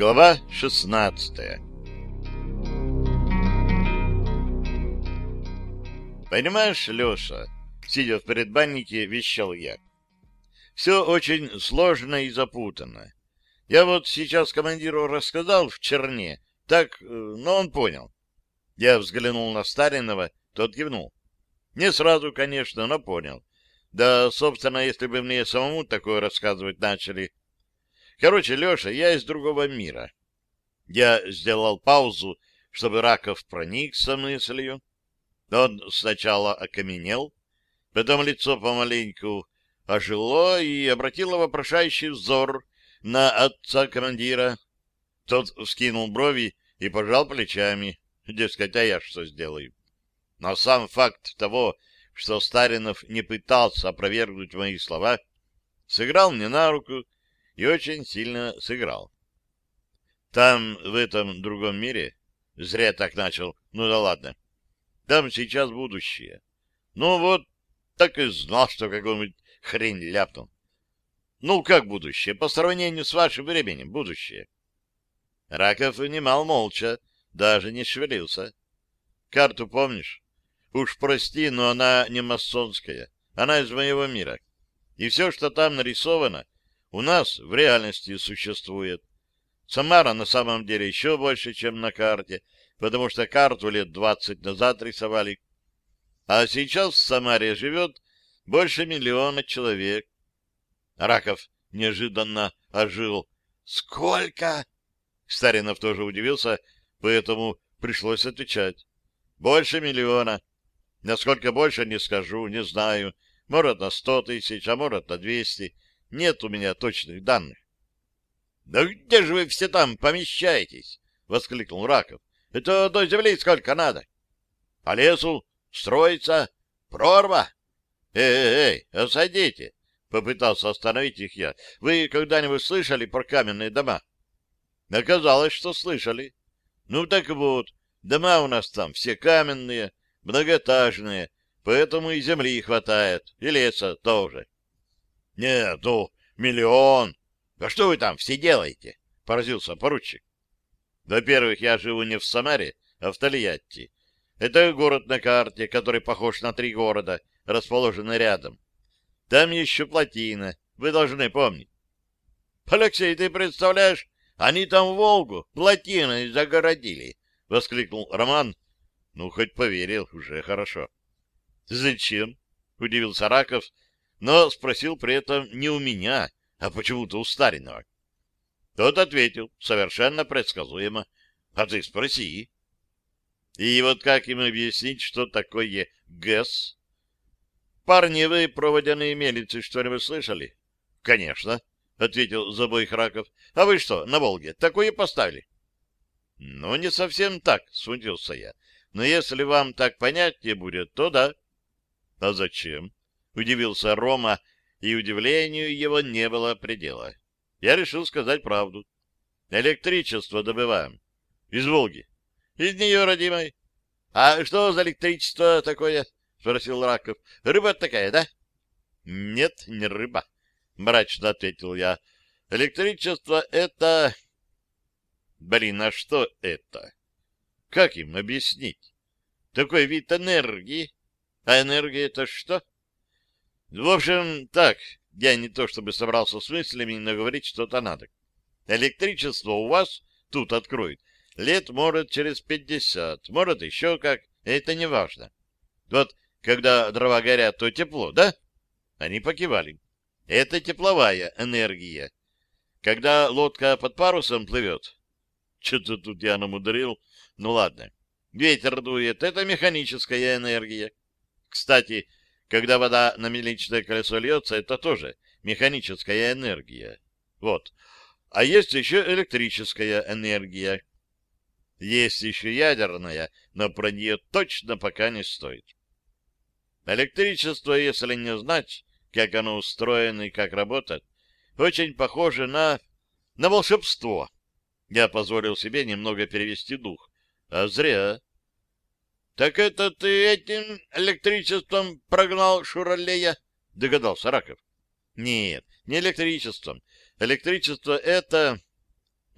Глава 16 Понимаешь, Леша, сидя в предбаннике, вещал я. Все очень сложно и запутанно. Я вот сейчас командиру рассказал в черне, так, э, но он понял. Я взглянул на Старинова, тот кивнул. Не сразу, конечно, но понял. Да, собственно, если бы мне самому такое рассказывать начали. Короче, Леша, я из другого мира. Я сделал паузу, чтобы Раков проникся мыслью. Он сначала окаменел, потом лицо помаленьку ожило и обратило вопрошающий взор на отца командира. Тот вскинул брови и пожал плечами. Дескать, а я что сделаю? Но сам факт того, что Старинов не пытался опровергнуть мои слова, сыграл мне на руку и очень сильно сыграл. Там, в этом другом мире, зря так начал, ну да ладно, там сейчас будущее. Ну вот, так и знал, что какую-нибудь хрень ляпнул. Ну, как будущее? По сравнению с вашим временем, будущее. Раков внимал молча, даже не шевелился. Карту помнишь? Уж прости, но она не масонская. Она из моего мира. И все, что там нарисовано, у нас в реальности существует. Самара на самом деле еще больше, чем на карте, потому что карту лет двадцать назад рисовали. А сейчас в Самаре живет больше миллиона человек. Раков неожиданно ожил. «Сколько?» Старинов тоже удивился, поэтому пришлось отвечать. «Больше миллиона. Насколько больше, не скажу, не знаю. Может, на сто тысяч, а может, на двести. Нет у меня точных данных. — Да где же вы все там помещаетесь? — воскликнул Раков. — Это до земли сколько надо? — По лесу? Строится? Прорва? Эй, эй, эй, осадите! — попытался остановить их я. — Вы когда-нибудь слышали про каменные дома? Оказалось, что слышали. Ну так вот, дома у нас там все каменные, многоэтажные, поэтому и земли хватает, и леса тоже. — Нет, ну, миллион. А что вы там все делаете? — поразился поручик. — Во-первых, я живу не в Самаре, а в Тольятти. Это город на карте, который похож на три города, расположенные рядом. Там еще плотина, вы должны помнить. — Алексей, ты представляешь, они там Волгу плотиной загородили, — воскликнул Роман, ну, хоть поверил, уже хорошо. Зачем? Удивился Раков, но спросил при этом не у меня, а почему-то у Старинова. Тот ответил, совершенно предсказуемо. А ты спроси. И вот как им объяснить, что такое ГЭС? Парни, вы про водяные мельницы что-нибудь слышали? Конечно, ответил за обоих Раков. А вы что, на Волге такое поставили? Ну, не совсем так, смутился я. Но если вам так понятнее будет, то да. — А зачем? — удивился Рома, и удивлению его не было предела. Я решил сказать правду. Электричество добываем. Из Волги. Из нее, родимой. — А что за электричество такое? — спросил Раков. — Рыба такая, да? — Нет, не рыба, — мрачно ответил я. — Электричество — это... Блин, а что это? Как им объяснить? Такой вид энергии. А энергия это что? В общем, так, я не то чтобы собрался с мыслями, но говорить что-то надо. Электричество у вас тут откроет. Лет, может, через пятьдесят, может, еще как. Это не важно. Вот, когда дрова горят, то тепло, да? Они покивали. Это тепловая энергия. Когда лодка под парусом плывет... Что-то тут я намудрил. Ну ладно. Ветер дует — это механическая энергия. Кстати, когда вода на мельничное колесо льется, это тоже механическая энергия. Вот. А есть еще электрическая энергия. Есть еще ядерная, но про нее точно пока не стоит. Электричество, если не знать, как оно устроено и как работает, очень похоже на... на волшебство. Я позволил себе немного перевести дух. А зря. — Так это ты этим электричеством прогнал Шуралея? — догадался Раков. — Нет, не электричеством. Электричество — это...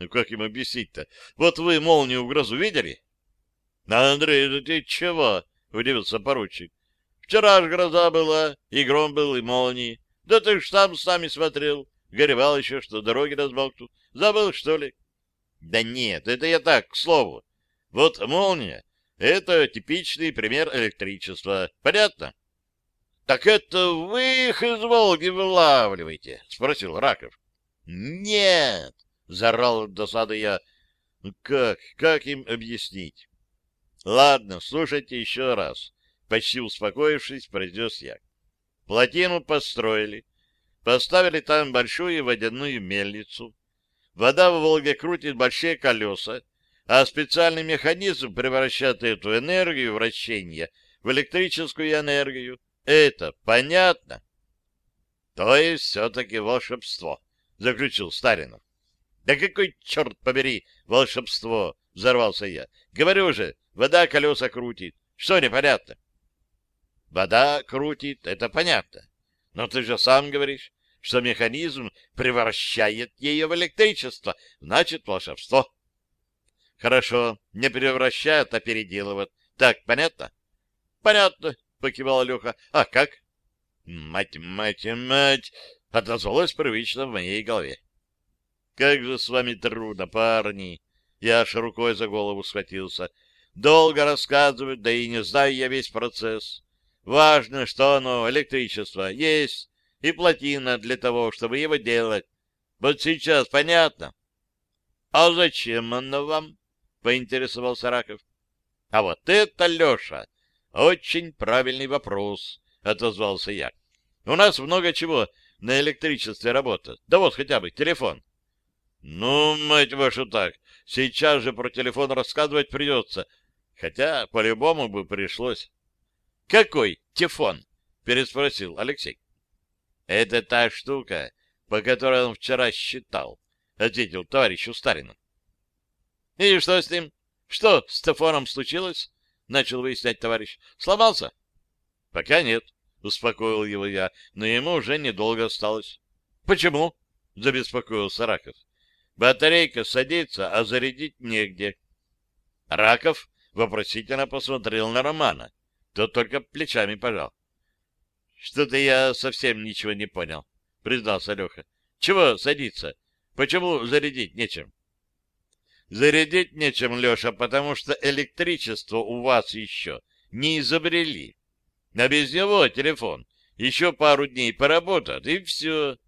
Ну, как им объяснить-то? Вот вы молнию в грозу видели? — Андрей, да ты чего? — удивился поручик. — Вчера ж гроза была, и гром был, и молнии. Да ты ж сам с нами смотрел. Горевал еще, что дороги разболтут. Забыл, что ли? — Да нет, это я так, к слову. Вот молния — это типичный пример электричества. Понятно? — Так это вы их из Волги вылавливаете? — спросил Раков. — Нет! — заорал от досады я. — Ну как, как им объяснить? — Ладно, слушайте еще раз. Почти успокоившись, произнес я. Плотину построили, поставили там большую водяную мельницу. Вода в Волге крутит большие колеса, а специальный механизм превращает эту энергию вращения в электрическую энергию. Это понятно? — То есть все-таки волшебство, — заключил Старинов. — Да какой, черт побери, волшебство! — взорвался я. — Говорю же, вода колеса крутит. Что непонятно? — Вода крутит, это понятно. Но ты же сам говоришь, что механизм превращает ее в электричество, значит волшебство. Хорошо, не превращает, а переделывает. Так, понятно? Понятно, покивал Леха. А как? Мать, мать, мать, отозвалось привычно в моей голове. Как же с вами трудно, парни. Я аж рукой за голову схватился. Долго рассказывают, да и не знаю я весь процесс. Важно, что оно, электричество, есть, и плотина для того, чтобы его делать. Вот сейчас понятно? — А зачем оно вам? — поинтересовался Раков. — А вот это, Леша, очень правильный вопрос, — отозвался я. — У нас много чего на электричестве работает. Да вот хотя бы телефон. — Ну, мать вашу так, сейчас же про телефон рассказывать придется, хотя по-любому бы пришлось. — Какой телефон? — переспросил Алексей. — Это та штука, по которой он вчера считал, — ответил товарищу Старину. — И что с ним? Что с Стефаном случилось? — начал выяснять товарищ. — Сломался? — Пока нет, — успокоил его я, но ему уже недолго осталось. — Почему? — забеспокоился Раков. — Батарейка садится, а зарядить негде. Раков вопросительно посмотрел на Романа. Тот только плечами пожал. — Что-то я совсем ничего не понял, — признался Леха. — Чего садиться? Почему зарядить нечем? Зарядить нечем, Леша, потому что электричество у вас еще не изобрели. А без него телефон еще пару дней поработает, и все.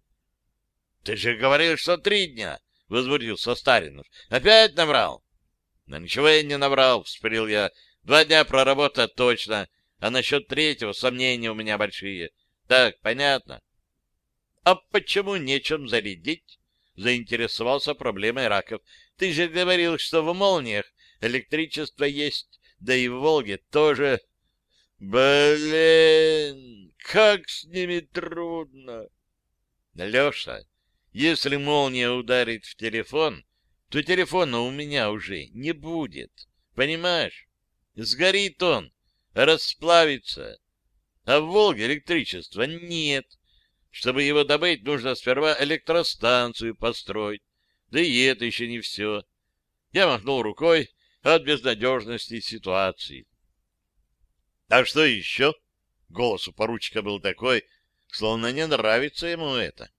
— Ты же говорил, что три дня, — возмутился Старинов. — Опять набрал? — Да ничего я не набрал, — вспылил я. — Два дня проработать точно, а насчет третьего сомнения у меня большие. Так, понятно? — А почему нечем зарядить? — заинтересовался проблемой раков. Ты же говорил, что в молниях электричество есть, да и в Волге тоже. Блин, как с ними трудно. Леша, если молния ударит в телефон, то телефона у меня уже не будет. Понимаешь? Сгорит он, расплавится. А в Волге электричества нет. Чтобы его добыть, нужно сперва электростанцию построить. Да и это еще не все. Я махнул рукой от безнадежности ситуации. — А что еще? — голос у поручика был такой, словно не нравится ему это.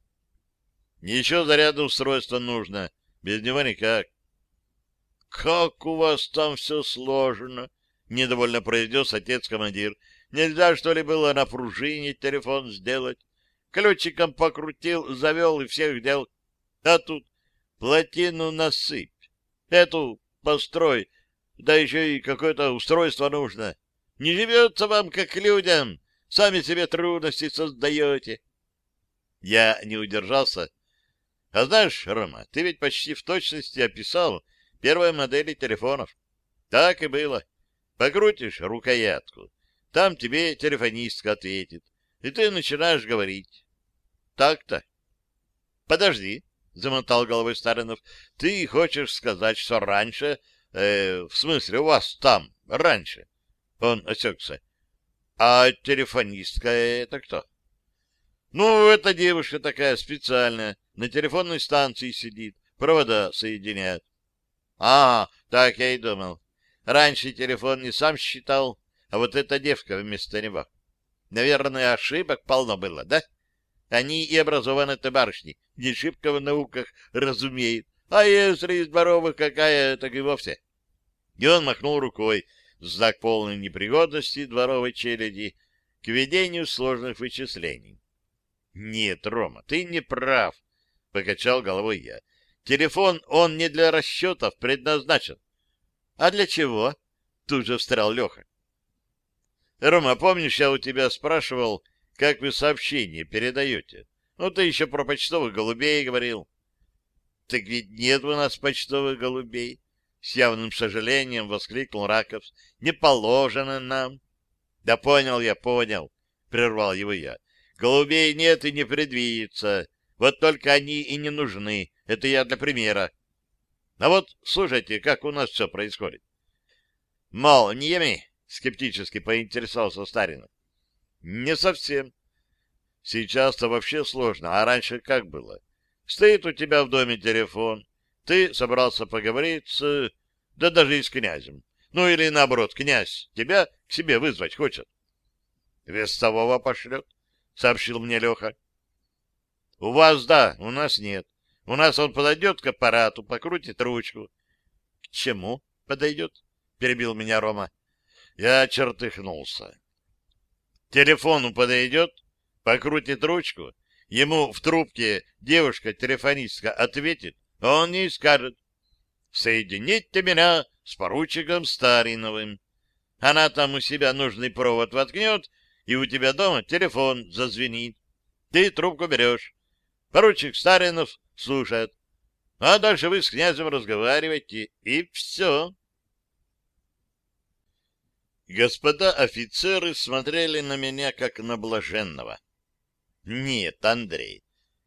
— Еще зарядное устройство нужно. Без него никак. — Как у вас там все сложно? — недовольно произнес отец-командир. — Нельзя, что ли, было на пружине телефон сделать? Ключиком покрутил, завел и всех дел. А тут плотину насыпь, эту построй, да еще и какое-то устройство нужно. Не живется вам, как людям, сами себе трудности создаете. Я не удержался. А знаешь, Рома, ты ведь почти в точности описал первые модели телефонов. Так и было. Покрутишь рукоятку, там тебе телефонистка ответит, и ты начинаешь говорить. Так-то. Подожди, замотал головой Старинов. — Ты хочешь сказать, что раньше... Э, в смысле, у вас там, раньше? Он осекся. — А телефонистка это кто? — Ну, это девушка такая специальная, на телефонной станции сидит, провода соединяют. А, так я и думал. Раньше телефон не сам считал, а вот эта девка вместо него. Наверное, ошибок полно было, да? Они и образованные-то барышни, не шибко в науках разумеют. А если из дворовых какая, так и вовсе. И он махнул рукой, знак полной непригодности дворовой челяди к ведению сложных вычислений. — Нет, Рома, ты не прав, — покачал головой я. — Телефон, он не для расчетов предназначен. — А для чего? — тут же встрял Леха. — Рома, помнишь, я у тебя спрашивал, как вы сообщения передаете? Ну, ты еще про почтовых голубей говорил. — Так ведь нет у нас почтовых голубей. С явным сожалением воскликнул Раков. — Не положено нам. — Да понял я, понял, — прервал его я. — Голубей нет и не предвидится. Вот только они и не нужны. Это я для примера. А вот слушайте, как у нас все происходит. — Мол, не еми, — скептически поинтересовался Старин. — Не совсем. Сейчас-то вообще сложно, а раньше как было? Стоит у тебя в доме телефон, ты собрался поговорить с... да даже и с князем. Ну или наоборот, князь тебя к себе вызвать хочет. Вестового пошлет, сообщил мне Леха. У вас да, у нас нет. У нас он подойдет к аппарату, покрутит ручку. К чему подойдет? Перебил меня Рома. Я чертыхнулся. Телефону подойдет, покрутит ручку Ему в трубке девушка-телефонистка ответит, а он не скажет «Соедините меня с поручиком Стариновым». Она там у себя нужный провод воткнет, и у тебя дома телефон зазвенит. Ты трубку берешь. Поручик Старинов слушает. А дальше вы с князем разговариваете, и все. Господа офицеры смотрели на меня, как на блаженного. Нет, Андрей,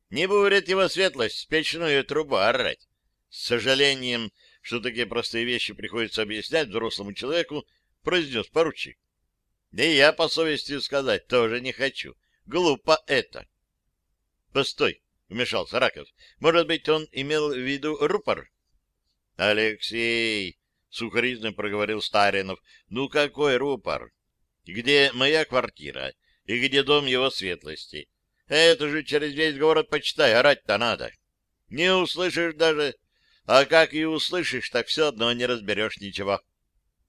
не будет его светлость печную трубу орать. С сожалением, что такие простые вещи приходится объяснять взрослому человеку, произнес поручик. Да и я, по совести сказать, тоже не хочу. Глупо это. Постой, вмешался Раков. Может быть, он имел в виду рупор? Алексей, сухоризно проговорил Старинов. Ну какой рупор? Где моя квартира и где дом его светлости? Это же через весь город почитай, орать-то надо. Не услышишь даже, а как и услышишь, так все одно не разберешь ничего.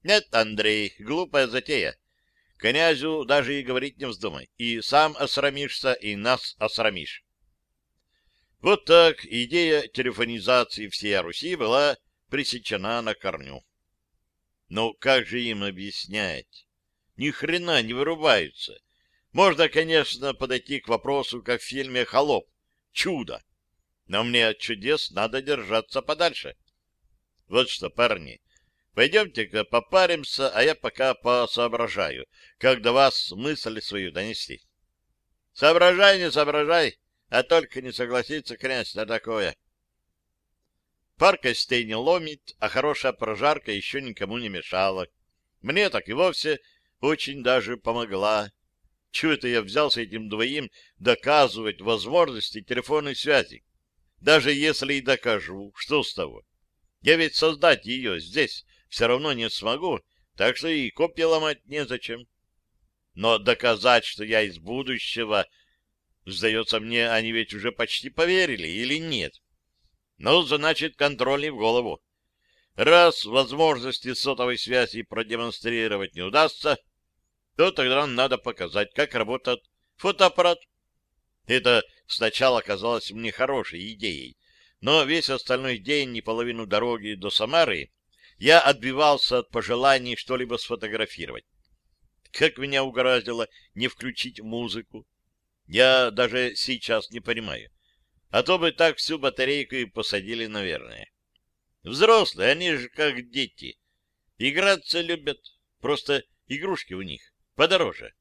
Нет, Андрей, глупая затея. Князю даже и говорить не вздумай. И сам осрамишься, и нас осрамишь. Вот так идея телефонизации всей Руси была пресечена на корню. Но как же им объяснять? Ни хрена не вырубаются. Можно, конечно, подойти к вопросу, как в фильме «Холоп». Чудо! Но мне от чудес надо держаться подальше. Вот что, парни, пойдемте-ка попаримся, а я пока посоображаю, как до вас мысль свою донести. Соображай, не соображай, а только не согласится князь на такое. Пар костей не ломит, а хорошая прожарка еще никому не мешала. Мне так и вовсе очень даже помогла. Чего это я взялся этим двоим доказывать возможности телефонной связи? Даже если и докажу, что с того? Я ведь создать ее здесь все равно не смогу, так что и копии ломать незачем. Но доказать, что я из будущего, сдается мне, они ведь уже почти поверили, или нет? Ну, значит, контроль в голову. Раз возможности сотовой связи продемонстрировать не удастся, то тогда надо показать, как работает фотоаппарат. Это сначала казалось мне хорошей идеей, но весь остальной день и половину дороги до Самары я отбивался от пожеланий что-либо сфотографировать. Как меня угораздило не включить музыку, я даже сейчас не понимаю. А то бы так всю батарейку и посадили, наверное. Взрослые, они же как дети. Играться любят, просто игрушки у них подороже.